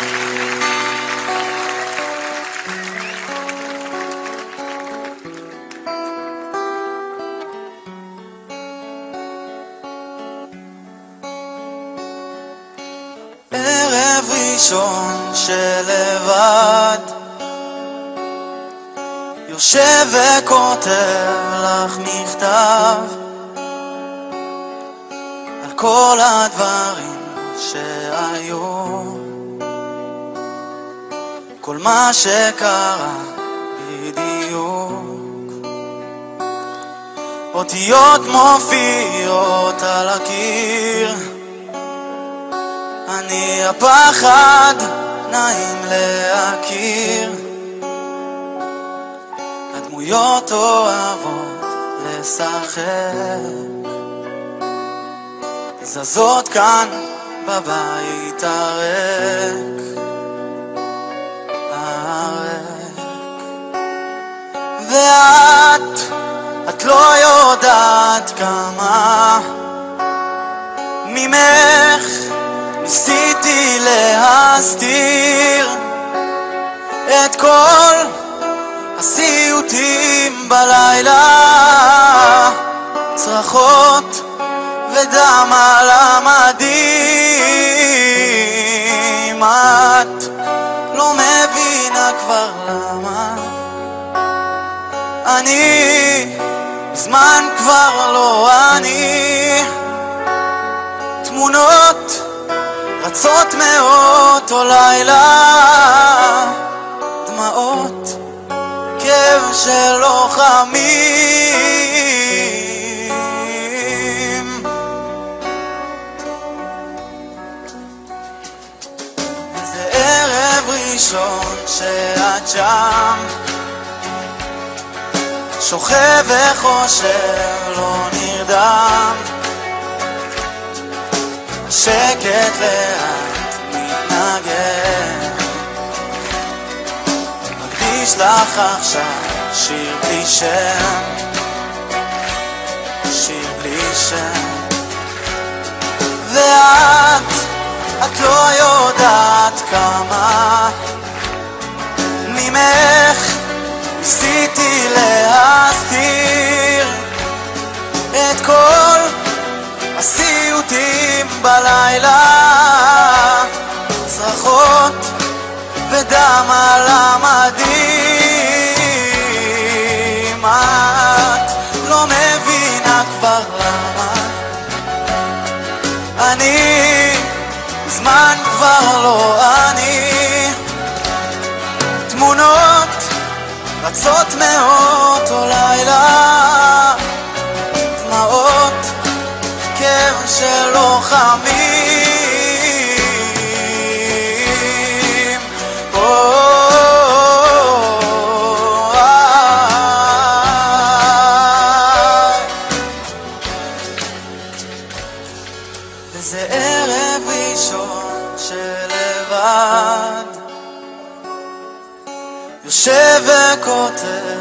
ערב ראשון שלבד. יושב וכותב לך מכתב על כל הדברים שהיו כל מה שקרה בדיוק. אותיות מופיעות על הקיר. אני הפחד, נעים להכיר. הדמויות אוהבות לשחק. זזות כאן בבית הריק ואת, את לא יודעת כמה. ממך ניסיתי להסתיר את כל הסיוטים בלילה. צרחות ודם על המדים. את לא אני מזמן כבר לא אני. תמונות רצות מאותו לילה. דמעות כאב של לוחמים זה ערב ראשון שאת שם שוכב וחושב לא נרדם. שקט לאט מתנגן מקדיש לך עכשיו שיר בלי שם. שיר בלי שם. ואת, את לא יודעת כמה. ממך ניסיתי להסתיר את כל הסיוטים בלילה. צרחות ודם על המדים. את לא מבינה כבר למה. אני זמן כבר לא אני. תמונות רצות מאותו של לוחמים וזה ערב ראשון שלבד יושב וכותב